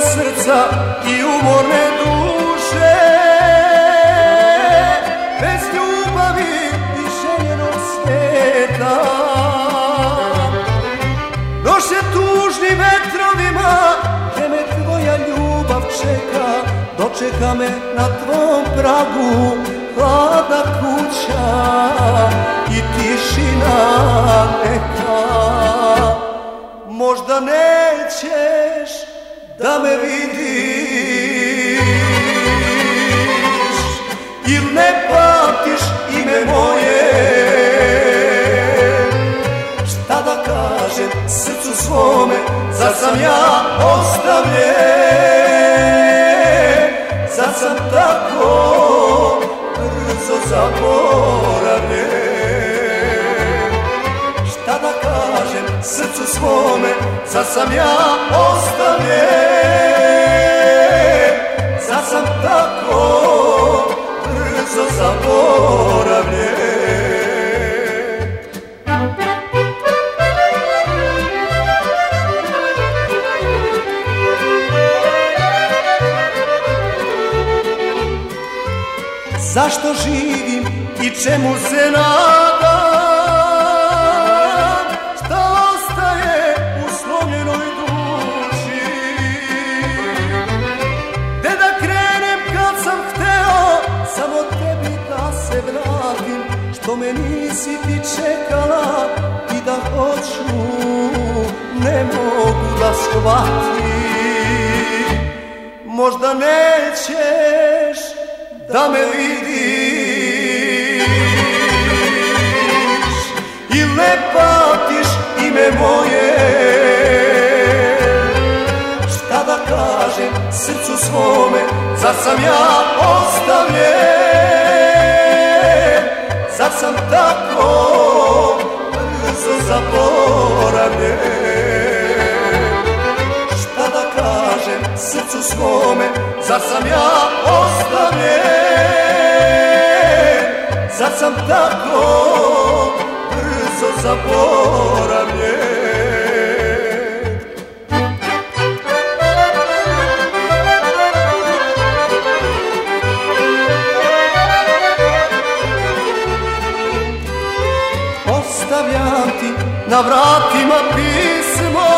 srca i umorne duše. Bez ljubavi i željenog sveta Noše tužnim vetrovima Gde me tvoja ljubav čeka. Dočeka me na tvom pragu Hladna kuća i tišina. Neka da me vidiš Ili ne pamtiš ime moje. Šta da kažem srcu svome Zar sam ja ostavljen Zar sam tako Zar sam ja ostavljen Zar sam tako brzo zaboravljen. Zašto živim i čemu se nadam Što me nisi ti čekala I da hoću ne mogu da shvatim. Možda nećeš da me vidiš I ne ime moje. Šta da kažem srcu svome Zar sam ja ostavljen sam tako brzo zaboravljen. Šta da kažem srcu svome Zar sam ja ostavljen? Zar sam tako brzo zaboravljen na vratima pismo.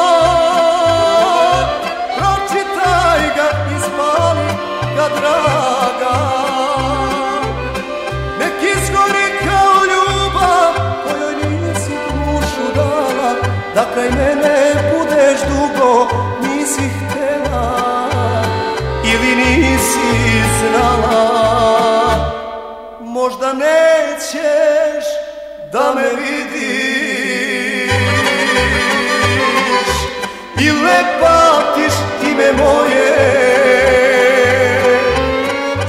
Pročitaj ga i spali ga draga. Nek izgori kao ljubav kojoj nisi dušu dala Da kraj mene budeš dugo nisi htela Ili nisi znala. Možda nećeš da me vidiš Ili ne pamtiš ime moje.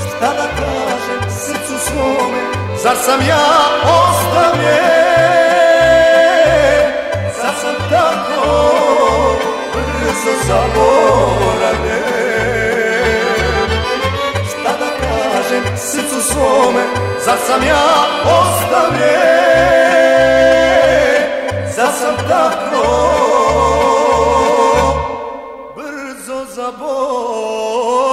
Šta da kažem srcu svome Zar sam ja ostavljen? Zar sam tako brzo zaboravljen? Šta da kažem srcu svome Zar sam ja ostavljen? Zar sam tako brzo zaboravljen